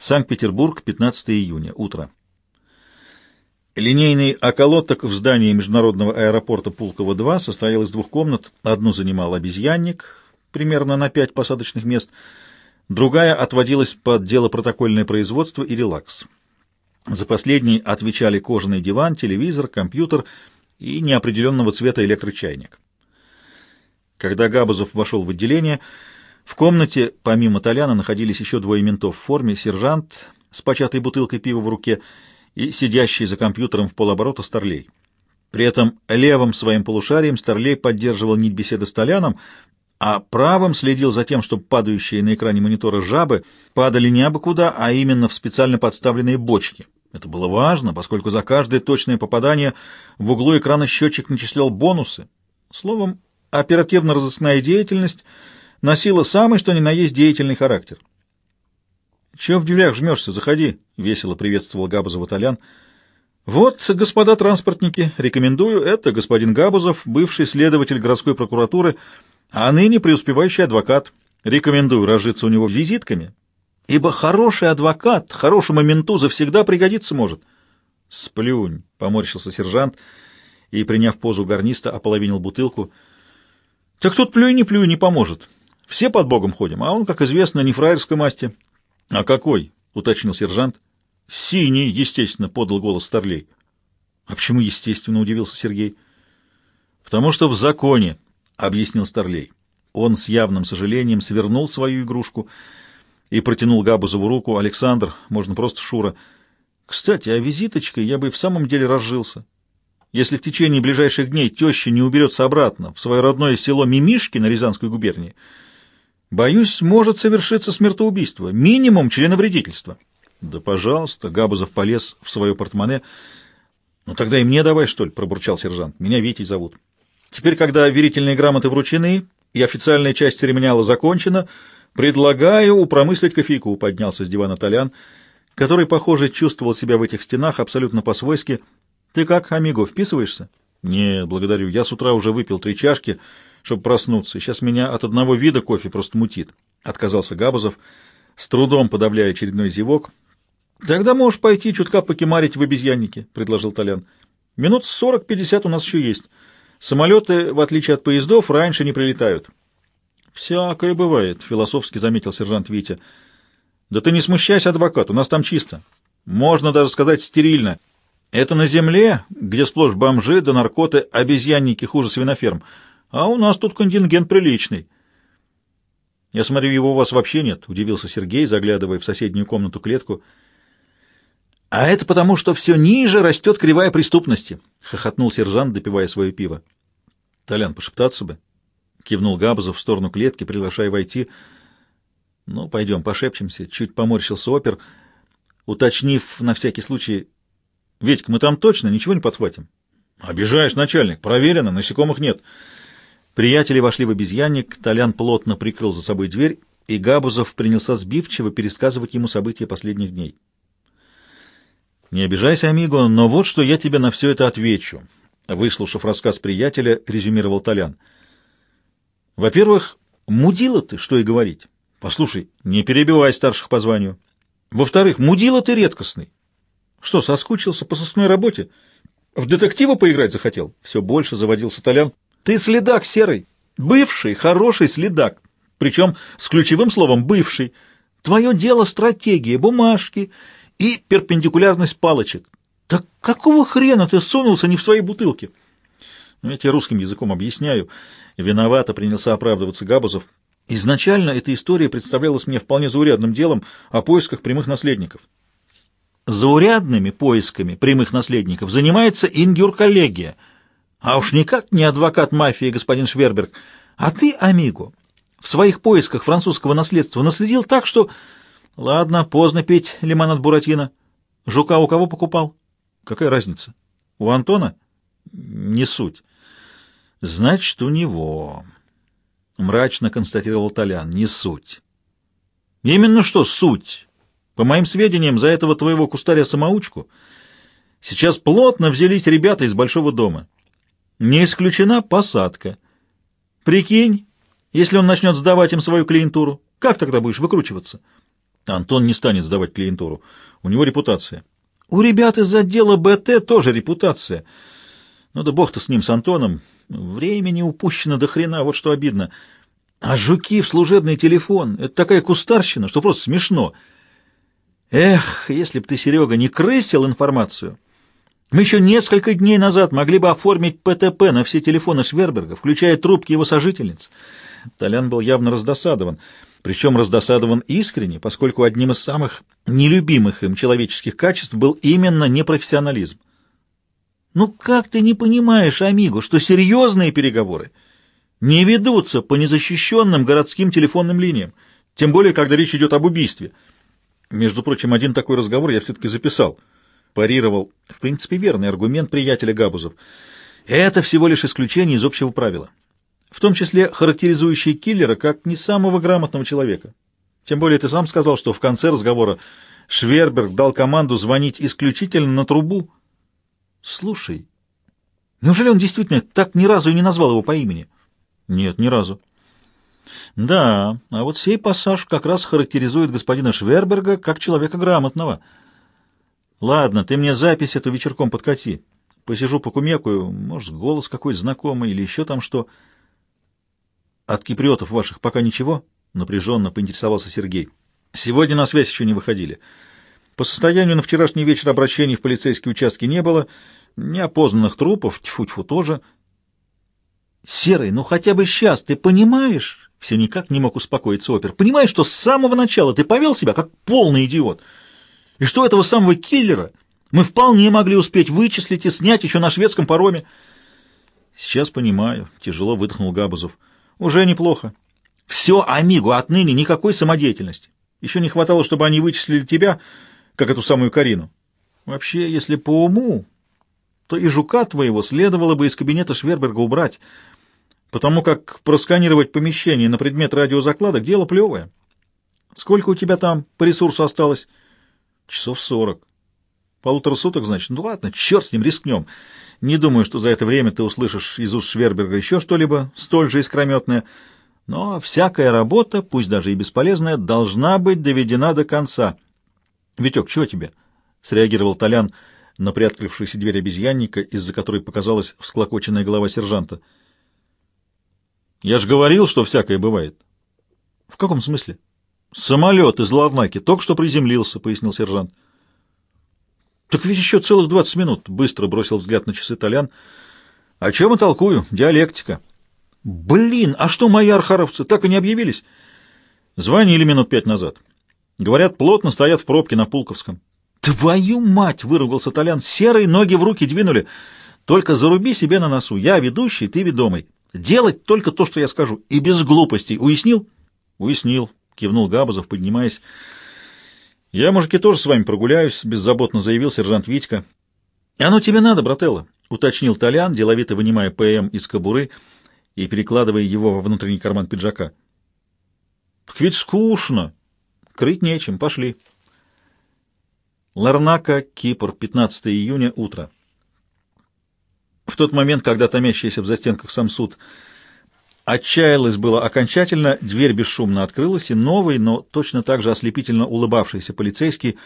Санкт-Петербург, 15 июня, утро. Линейный околоток в здании международного аэропорта Пулково-2 состоял из двух комнат. Одну занимал обезьянник, примерно на пять посадочных мест, другая отводилась под дело протокольное производство и релакс. За последний отвечали кожаный диван, телевизор, компьютер и неопределенного цвета электрочайник. Когда Габузов вошел в отделение, в комнате, помимо Толяна, находились еще двое ментов в форме, сержант с початой бутылкой пива в руке и сидящий за компьютером в полоборота Старлей. При этом левым своим полушарием Старлей поддерживал нить беседы с Толяном, а правым следил за тем, чтобы падающие на экране монитора жабы падали не абы куда, а именно в специально подставленные бочки. Это было важно, поскольку за каждое точное попадание в углу экрана счетчик начислял бонусы. Словом, оперативно-розыскная деятельность носила самый что ни на есть деятельный характер. «Чего в дверях жмешься? Заходи!» — весело приветствовал Габузова Толян. «Вот, господа транспортники, рекомендую, это господин Габузов, бывший следователь городской прокуратуры, а ныне преуспевающий адвокат. Рекомендую разжиться у него визитками, ибо хороший адвокат хорошему менту завсегда пригодиться может». «Сплюнь!» — поморщился сержант и, приняв позу гарниста, ополовинил бутылку. «Так тут плюй не плюй не поможет. Все под Богом ходим, а он, как известно, не фраерской масти». — А какой? — уточнил сержант. — Синий, естественно, — подал голос Старлей. — А почему естественно? — удивился Сергей. — Потому что в законе, — объяснил Старлей. Он с явным сожалением свернул свою игрушку и протянул Габузову руку. «Александр, можно просто Шура. Кстати, а визиточкой я бы в самом деле разжился. Если в течение ближайших дней теща не уберется обратно в свое родное село Мимишки на Рязанской губернии, Боюсь, может совершиться смертоубийство, минимум членовредительства. Да, пожалуйста, Габузов полез в свое портмоне. Ну тогда и мне давай, что ли, пробурчал сержант. Меня Витей зовут. Теперь, когда верительные грамоты вручены и официальная часть церемониала закончена, предлагаю упромыслить кофейку, поднялся с дивана Толян, который, похоже, чувствовал себя в этих стенах абсолютно по-свойски. Ты как, амиго, вписываешься? Не, благодарю. Я с утра уже выпил три чашки, чтобы проснуться. Сейчас меня от одного вида кофе просто мутит. Отказался Габузов, с трудом подавляя очередной зевок. Тогда можешь пойти чутка покемарить в обезьяннике, предложил Толян. Минут сорок-пятьдесят у нас еще есть. Самолеты, в отличие от поездов, раньше не прилетают. Всякое бывает, философски заметил сержант Витя. Да ты не смущайся, адвокат, у нас там чисто. Можно даже сказать стерильно. Это на земле, где сплошь бомжи да наркоты, обезьянники хуже свиноферм. А у нас тут контингент приличный. Я смотрю, его у вас вообще нет, удивился Сергей, заглядывая в соседнюю комнату клетку. А это потому, что все ниже растет кривая преступности, хохотнул сержант, допивая свое пиво. Толян, пошептаться бы, кивнул Габзов в сторону клетки, приглашая войти. Ну, пойдем, пошепчемся. Чуть поморщился опер, уточнив на всякий случай. Ведька, мы там точно ничего не подхватим? Обижаешь, начальник. Проверено, насекомых нет. Приятели вошли в обезьянник, Толян плотно прикрыл за собой дверь, и Габузов принялся сбивчиво пересказывать ему события последних дней. «Не обижайся, амиго, но вот что я тебе на все это отвечу», — выслушав рассказ приятеля, резюмировал Толян. «Во-первых, мудила ты, что и говорить. Послушай, не перебивай старших по званию. Во-вторых, мудила ты редкостный. Что, соскучился по сосной работе? В детектива поиграть захотел?» Все больше заводился Толян. Ты следак серый, бывший, хороший следак, причем с ключевым словом «бывший». Твое дело стратегия, бумажки и перпендикулярность палочек. Так какого хрена ты сунулся не в свои бутылки? Ну, я тебе русским языком объясняю. Виновато принялся оправдываться Габузов. Изначально эта история представлялась мне вполне заурядным делом о поисках прямых наследников. Заурядными поисками прямых наследников занимается ингюр-коллегия — а уж никак не адвокат мафии господин Шверберг. А ты, амиго, в своих поисках французского наследства наследил так, что... Ладно, поздно петь лимонад Буратино. Жука у кого покупал? Какая разница? У Антона? Не суть. Значит, у него. Мрачно констатировал Толян. Не суть. Именно что суть. По моим сведениям, за этого твоего кустаря-самоучку сейчас плотно взялись ребята из большого дома. Не исключена посадка. Прикинь, если он начнет сдавать им свою клиентуру, как тогда будешь выкручиваться? Антон не станет сдавать клиентуру. У него репутация. У ребят из отдела БТ тоже репутация. Ну да бог-то с ним, с Антоном. Времени упущено до хрена, вот что обидно. А жуки в служебный телефон — это такая кустарщина, что просто смешно. Эх, если б ты, Серега, не крысил информацию, мы еще несколько дней назад могли бы оформить ПТП на все телефоны Шверберга, включая трубки его сожительниц. Толян был явно раздосадован, причем раздосадован искренне, поскольку одним из самых нелюбимых им человеческих качеств был именно непрофессионализм. Ну как ты не понимаешь, Амиго, что серьезные переговоры не ведутся по незащищенным городским телефонным линиям, тем более, когда речь идет об убийстве? Между прочим, один такой разговор я все-таки записал. Парировал, в принципе, верный аргумент приятеля Габузов. Это всего лишь исключение из общего правила, в том числе характеризующее киллера как не самого грамотного человека. Тем более ты сам сказал, что в конце разговора Шверберг дал команду звонить исключительно на трубу, Слушай, неужели он действительно так ни разу и не назвал его по имени? Нет, ни разу. Да, а вот сей пассаж как раз характеризует господина Шверберга как человека грамотного. Ладно, ты мне запись эту вечерком подкати. Посижу покумекаю, может, голос какой знакомый или еще там что. От киприотов ваших пока ничего? Напряженно поинтересовался Сергей. Сегодня на связь еще не выходили. По состоянию на вчерашний вечер обращений в полицейские участки не было, неопознанных трупов, тьфу-тьфу, тоже. Серый, ну хотя бы сейчас, ты понимаешь? Все никак не мог успокоиться опер. Понимаешь, что с самого начала ты повел себя как полный идиот? И что этого самого киллера мы вполне могли успеть вычислить и снять еще на шведском пароме? Сейчас понимаю, тяжело выдохнул Габузов. Уже неплохо. Все, амигу, отныне никакой самодеятельности. Еще не хватало, чтобы они вычислили тебя, как эту самую Карину. Вообще, если по уму, то и жука твоего следовало бы из кабинета Шверберга убрать, потому как просканировать помещение на предмет радиозакладок — дело плевое. Сколько у тебя там по ресурсу осталось? Часов сорок. Полутора суток, значит? Ну ладно, черт с ним, рискнем. Не думаю, что за это время ты услышишь из уст Шверберга еще что-либо столь же искрометное, но всякая работа, пусть даже и бесполезная, должна быть доведена до конца — «Витек, чего тебе?» — среагировал Толян на приоткрывшуюся дверь обезьянника, из-за которой показалась всклокоченная голова сержанта. «Я же говорил, что всякое бывает». «В каком смысле?» «Самолет из Ларнаки только что приземлился», — пояснил сержант. «Так ведь еще целых двадцать минут», — быстро бросил взгляд на часы Толян. «О чем я толкую? Диалектика». «Блин, а что мои архаровцы так и не объявились?» «Звонили минут пять назад». Говорят, плотно стоят в пробке на Пулковском. «Твою мать!» — выругался Толян. «Серые ноги в руки двинули. Только заруби себе на носу. Я ведущий, ты ведомый. Делать только то, что я скажу. И без глупостей. Уяснил?» «Уяснил», — кивнул Габазов, поднимаясь. «Я, мужики, тоже с вами прогуляюсь», — беззаботно заявил сержант Витька. «Оно тебе надо, брателло», — уточнил Толян, деловито вынимая ПМ из кобуры и перекладывая его во внутренний карман пиджака. «Так ведь скучно», Крыть нечем, пошли. Ларнака, Кипр, 15 июня, утро. Тот момент, когда томящийся в застенках сам суд отчаялась было окончательно, дверь бесшумно открылась, и новый, но точно так же ослепительно улыбавшийся полицейский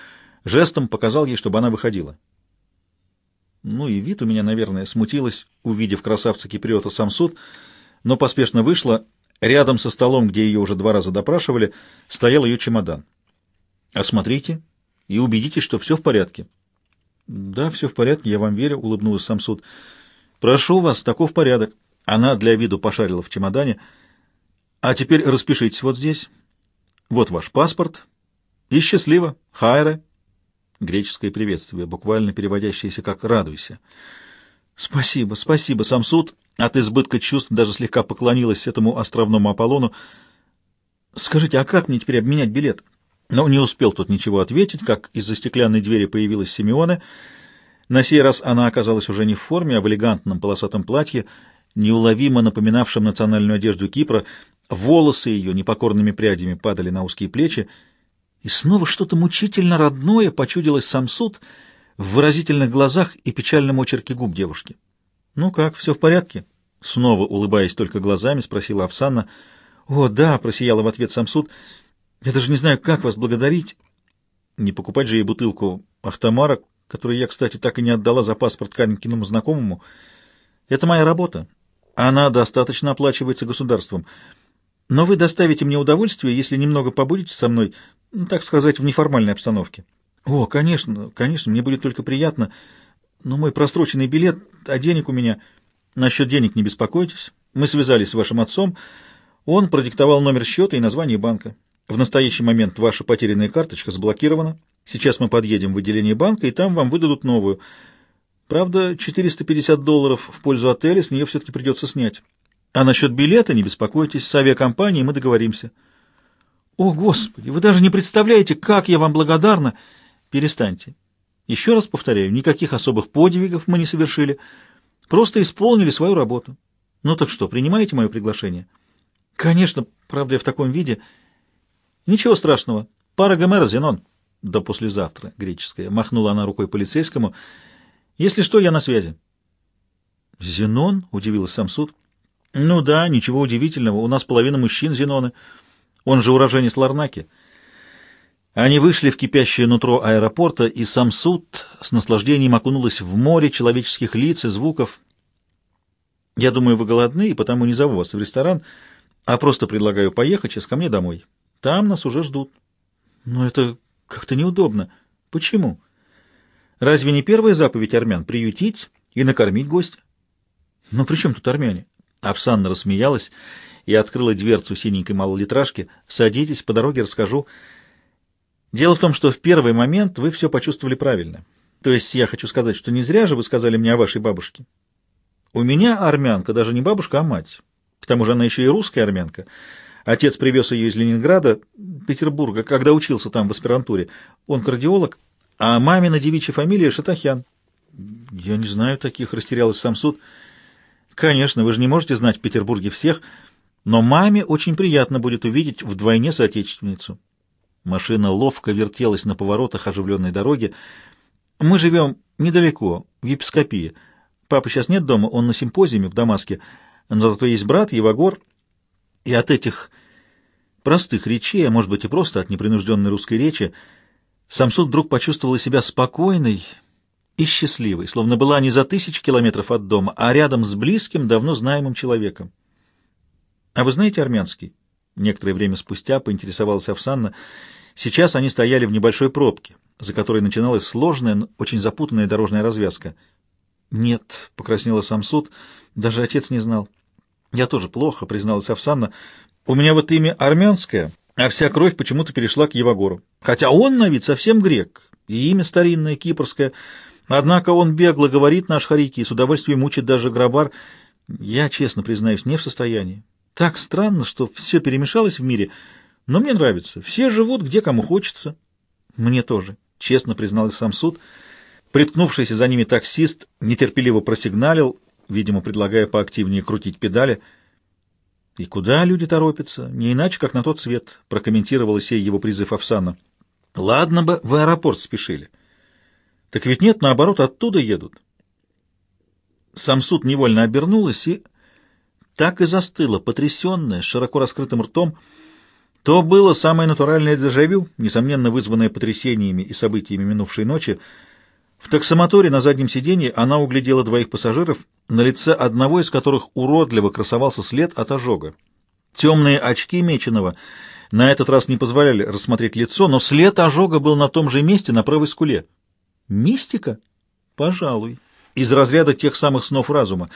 жестом показал ей, чтобы она выходила. Ну и вид у меня, наверное, смутилась, увидев красавца Киприота сам суд, но поспешно вышла, Рядом со столом, где ее уже два раза допрашивали, стоял ее чемодан. «Осмотрите и убедитесь, что все в порядке». «Да, все в порядке, я вам верю», — улыбнулась сам суд. «Прошу вас, таков порядок». Она для виду пошарила в чемодане. «А теперь распишитесь вот здесь. Вот ваш паспорт. И счастливо. Хайре». Греческое приветствие, буквально переводящееся как «радуйся». «Спасибо, спасибо, сам суд от избытка чувств даже слегка поклонилась этому островному Аполлону. «Скажите, а как мне теперь обменять билет?» Но не успел тут ничего ответить, как из-за стеклянной двери появилась Симеона. На сей раз она оказалась уже не в форме, а в элегантном полосатом платье, неуловимо напоминавшем национальную одежду Кипра. Волосы ее непокорными прядями падали на узкие плечи, и снова что-то мучительно родное почудилось сам суд в выразительных глазах и печальном очерке губ девушки. «Ну как, все в порядке?» Снова улыбаясь только глазами, спросила Овсанна. «О, да», — просияла в ответ Самсуд. Я даже не знаю, как вас благодарить. Не покупать же ей бутылку Ахтамара, которую я, кстати, так и не отдала за паспорт Каренькиному знакомому. Это моя работа. Она достаточно оплачивается государством. Но вы доставите мне удовольствие, если немного побудете со мной, ну, так сказать, в неформальной обстановке. О, конечно, конечно, мне будет только приятно. Но мой просроченный билет, а денег у меня... Насчет денег не беспокойтесь. Мы связались с вашим отцом. Он продиктовал номер счета и название банка. В настоящий момент ваша потерянная карточка заблокирована. Сейчас мы подъедем в отделение банка, и там вам выдадут новую. Правда, 450 долларов в пользу отеля с нее все-таки придется снять. А насчет билета не беспокойтесь, с авиакомпанией мы договоримся. О, Господи, вы даже не представляете, как я вам благодарна. Перестаньте. Еще раз повторяю, никаких особых подвигов мы не совершили. Просто исполнили свою работу. Ну так что, принимаете мое приглашение? Конечно, правда, я в таком виде. Ничего страшного. Пара Гомера, Зенон. До послезавтра, греческая. Махнула она рукой полицейскому. Если что, я на связи. Зенон? Удивилась Самсуд. Ну да, ничего удивительного. У нас половина мужчин Зеноны. Он же уроженец Ларнаки. Они вышли в кипящее нутро аэропорта, и сам суд с наслаждением окунулась в море человеческих лиц и звуков. «Я думаю, вы голодны, и потому не зову вас в ресторан, а просто предлагаю поехать сейчас ко мне домой. Там нас уже ждут». «Но это как-то неудобно. Почему? Разве не первая заповедь армян — приютить и накормить гостя?» «Но при чем тут армяне?» Овсанна рассмеялась и открыла дверцу синенькой малолитражки. «Садитесь, по дороге расскажу». Дело в том, что в первый момент вы все почувствовали правильно. То есть я хочу сказать, что не зря же вы сказали мне о вашей бабушке. У меня армянка, даже не бабушка, а мать. К тому же она еще и русская армянка. Отец привез ее из Ленинграда, Петербурга, когда учился там в аспирантуре. Он кардиолог, а мамина девичья фамилия Шатахян. Я не знаю таких, растерялась сам суд. Конечно, вы же не можете знать в Петербурге всех, но маме очень приятно будет увидеть вдвойне соотечественницу. Машина ловко вертелась на поворотах оживленной дороги. «Мы живем недалеко, в епископии. Папа сейчас нет дома, он на симпозиуме в Дамаске. Но зато есть брат, Евагор. И от этих простых речей, а может быть и просто от непринужденной русской речи, Самсуд вдруг почувствовала себя спокойной и счастливой, словно была не за тысячи километров от дома, а рядом с близким, давно знаемым человеком. «А вы знаете армянский?» Некоторое время спустя поинтересовалась Овсанна. Сейчас они стояли в небольшой пробке, за которой начиналась сложная, очень запутанная дорожная развязка. «Нет», — покраснела Самсуд, — «даже отец не знал». «Я тоже плохо», — призналась Овсанна. «У меня вот имя армянское, а вся кровь почему-то перешла к Евагору. Хотя он на вид совсем грек, и имя старинное, кипрское. Однако он бегло говорит наш Харики и с удовольствием мучит даже грабар. Я, честно признаюсь, не в состоянии. Так странно, что все перемешалось в мире, но мне нравится. Все живут где кому хочется. Мне тоже, честно призналась сам суд. Приткнувшийся за ними таксист нетерпеливо просигналил, видимо, предлагая поактивнее крутить педали. «И куда люди торопятся? Не иначе, как на тот свет», — прокомментировала сей его призыв Овсана. «Ладно бы, в аэропорт спешили. Так ведь нет, наоборот, оттуда едут». Сам суд невольно обернулась и так и застыла, потрясенная, широко раскрытым ртом. То было самое натуральное дежавю, несомненно вызванное потрясениями и событиями минувшей ночи. В таксомоторе на заднем сиденье она углядела двоих пассажиров, на лице одного из которых уродливо красовался след от ожога. Темные очки Меченого на этот раз не позволяли рассмотреть лицо, но след ожога был на том же месте, на правой скуле. Мистика? Пожалуй. Из разряда тех самых снов разума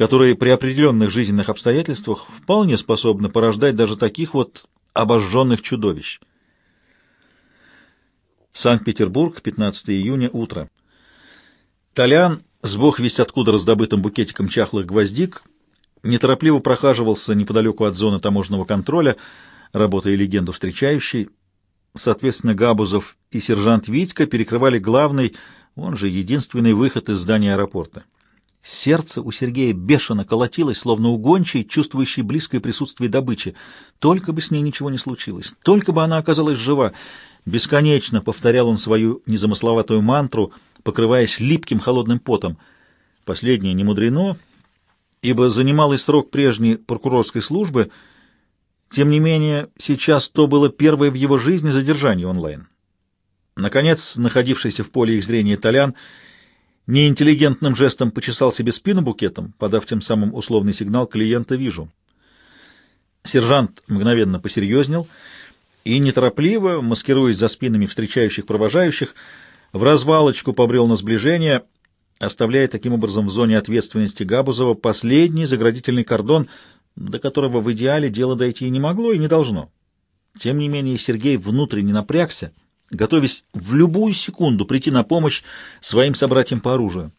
которые при определенных жизненных обстоятельствах вполне способны порождать даже таких вот обожженных чудовищ. Санкт-Петербург, 15 июня, утро. Толян, с бог весть откуда раздобытым букетиком чахлых гвоздик, неторопливо прохаживался неподалеку от зоны таможенного контроля, работая легенду встречающей. Соответственно, Габузов и сержант Витька перекрывали главный, он же единственный выход из здания аэропорта. Сердце у Сергея бешено колотилось, словно у гончей, чувствующей близкое присутствие добычи. Только бы с ней ничего не случилось, только бы она оказалась жива. Бесконечно повторял он свою незамысловатую мантру, покрываясь липким холодным потом. Последнее не мудрено, ибо немалый срок прежней прокурорской службы Тем не менее, сейчас то было первое в его жизни задержание онлайн. Наконец, находившийся в поле их зрения Толян неинтеллигентным жестом почесал себе спину букетом, подав тем самым условный сигнал «клиента вижу». Сержант мгновенно посерьезнел и неторопливо, маскируясь за спинами встречающих провожающих, в развалочку побрел на сближение, оставляя таким образом в зоне ответственности Габузова последний заградительный кордон, до которого в идеале дело дойти не могло, и не должно. Тем не менее Сергей внутренне напрягся, готовясь в любую секунду прийти на помощь своим собратьям по оружию.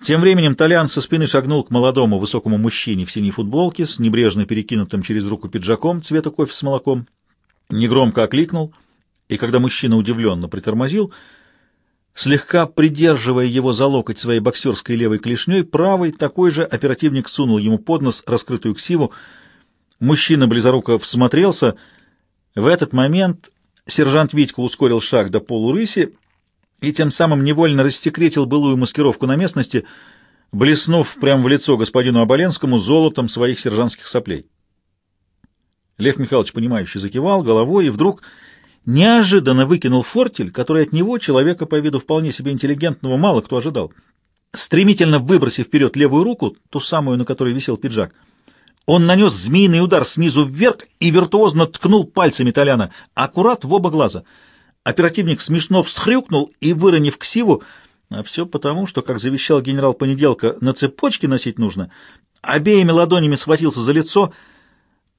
Тем временем Толян со спины шагнул к молодому высокому мужчине в синей футболке с небрежно перекинутым через руку пиджаком цвета кофе с молоком, негромко окликнул, и когда мужчина удивленно притормозил, слегка придерживая его за локоть своей боксерской левой клешней, правой такой же оперативник сунул ему под нос раскрытую ксиву. Мужчина близоруко всмотрелся. В этот момент сержант Витька ускорил шаг до полурыси и тем самым невольно рассекретил былую маскировку на местности, блеснув прямо в лицо господину Оболенскому золотом своих сержантских соплей. Лев Михайлович, понимающе закивал головой и вдруг неожиданно выкинул фортель, который от него, человека по виду вполне себе интеллигентного, мало кто ожидал. Стремительно выбросив вперед левую руку, ту самую, на которой висел пиджак, он нанес змеиный удар снизу вверх и виртуозно ткнул пальцами Толяна, аккурат в оба глаза — Оперативник смешно всхрюкнул и, выронив ксиву, а все потому, что, как завещал генерал Понеделка, на цепочке носить нужно, обеими ладонями схватился за лицо.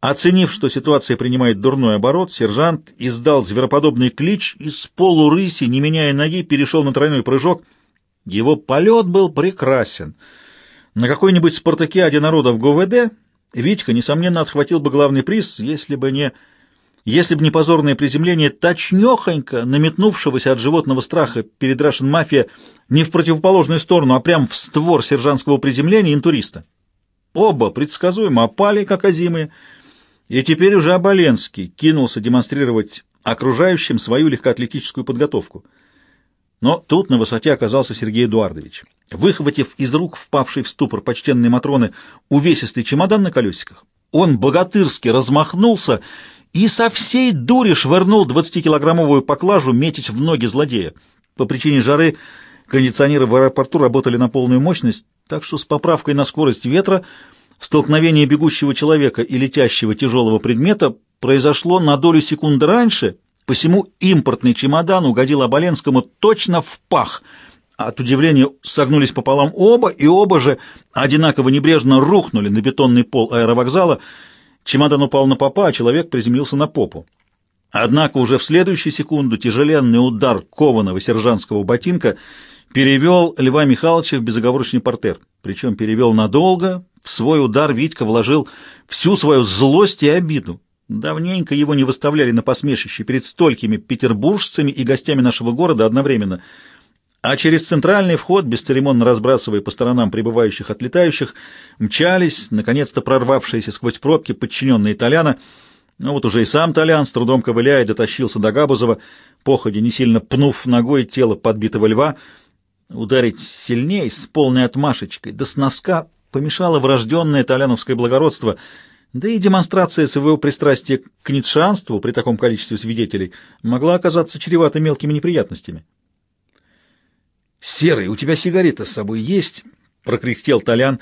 Оценив, что ситуация принимает дурной оборот, сержант издал звероподобный клич и с полурыси, не меняя ноги, перешел на тройной прыжок. Его полет был прекрасен. На какой-нибудь спартакиаде в ГУВД Витька, несомненно, отхватил бы главный приз, если бы не если б не позорное приземление точнёхонько наметнувшегося от животного страха перед Рашен мафия не в противоположную сторону, а прямо в створ сержантского приземления интуриста. Оба предсказуемо опали, как озимые, и теперь уже Оболенский кинулся демонстрировать окружающим свою легкоатлетическую подготовку. Но тут на высоте оказался Сергей Эдуардович. Выхватив из рук впавший в ступор почтенной Матроны увесистый чемодан на колесиках, он богатырски размахнулся и со всей дури швырнул 20-килограммовую поклажу, метить в ноги злодея. По причине жары кондиционеры в аэропорту работали на полную мощность, так что с поправкой на скорость ветра столкновение бегущего человека и летящего тяжелого предмета произошло на долю секунды раньше, посему импортный чемодан угодил Оболенскому точно в пах. От удивления согнулись пополам оба, и оба же одинаково небрежно рухнули на бетонный пол аэровокзала, Чемодан упал на попа, а человек приземлился на попу. Однако уже в следующую секунду тяжеленный удар кованого сержантского ботинка перевел Льва Михайловича в безоговорочный портер. Причем перевел надолго, в свой удар Витька вложил всю свою злость и обиду. Давненько его не выставляли на посмешище перед столькими петербуржцами и гостями нашего города одновременно — а через центральный вход, бесцеремонно разбрасывая по сторонам прибывающих отлетающих, мчались, наконец-то прорвавшиеся сквозь пробки подчиненные Толяна. Ну вот уже и сам Толян, с трудом ковыляя, дотащился до Габузова, походе не сильно пнув ногой тело подбитого льва. Ударить сильней, с полной отмашечкой, да с носка помешало врожденное толяновское благородство, да и демонстрация своего пристрастия к ницшанству при таком количестве свидетелей могла оказаться чревата мелкими неприятностями. «Серый, у тебя сигарета с собой есть?» — прокряхтел Толян,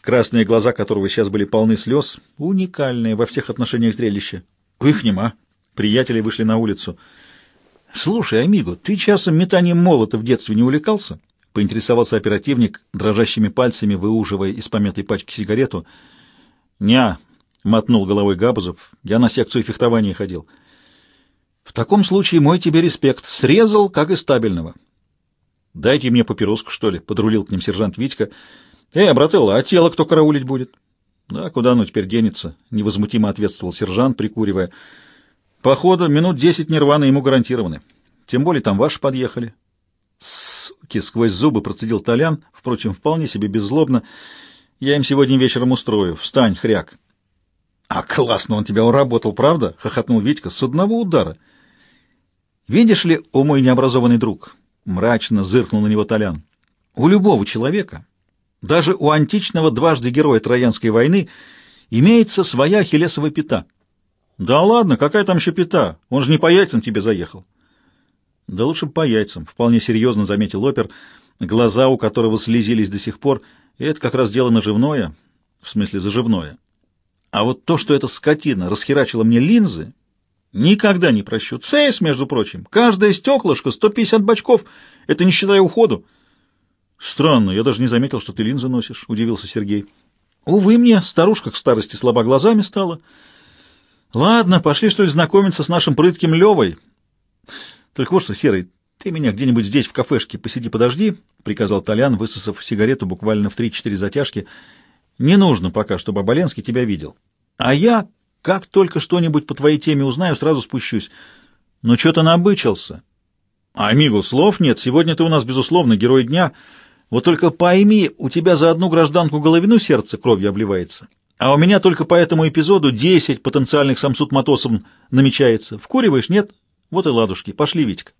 красные глаза которого сейчас были полны слез. Уникальное во всех отношениях зрелище. «Их нема». Приятели вышли на улицу. «Слушай, Амиго, ты часом метанием молота в детстве не увлекался?» — поинтересовался оперативник, дрожащими пальцами выуживая из помятой пачки сигарету. «Ня», — мотнул головой Габузов, — «я на секцию фехтования ходил». «В таком случае мой тебе респект. Срезал, как и стабильного. «Дайте мне папироску, что ли?» — подрулил к ним сержант Витька. «Эй, брателло, а тело кто караулить будет?» «Да, куда оно теперь денется?» — невозмутимо ответствовал сержант, прикуривая. «Походу, минут десять нирваны ему гарантированы. Тем более там ваши подъехали». «Суки!» — сквозь зубы процедил Толян, впрочем, вполне себе беззлобно. «Я им сегодня вечером устрою. Встань, хряк!» «А классно он тебя уработал, правда?» — хохотнул Витька. «С одного удара!» «Видишь ли, о мой необразованный друг, Мрачно зыркнул на него Толян. У любого человека, даже у античного дважды героя Троянской войны, Имеется своя ахиллесова пята. Да ладно, какая там еще пята? Он же не по яйцам тебе заехал. Да лучше по яйцам, вполне серьезно заметил опер, глаза у которого слезились до сих пор. Это как раз дело наживное, в смысле заживное. А вот то, что эта скотина расхерачила мне линзы, никогда не прощу. Цейс, между прочим, каждое стеклышко 150 бачков, это не считая уходу. Странно, я даже не заметил, что ты линзы носишь, удивился Сергей. Увы мне, старушка к старости слаба глазами стала. Ладно, пошли, что ли, знакомиться с нашим прытким Левой. Только вот что, Серый, ты меня где-нибудь здесь в кафешке посиди, подожди, — приказал Толян, высосав сигарету буквально в три-четыре затяжки. Не нужно пока, чтобы Оболенский тебя видел. А я, как только что-нибудь по твоей теме узнаю, сразу спущусь. Но что то набычился. А, Мигу, слов нет. Сегодня ты у нас, безусловно, герой дня. Вот только пойми, у тебя за одну гражданку Головину сердце кровью обливается. А у меня только по этому эпизоду десять потенциальных самсуд-матосом намечается. Вкуриваешь, нет? Вот и ладушки. Пошли, Витька.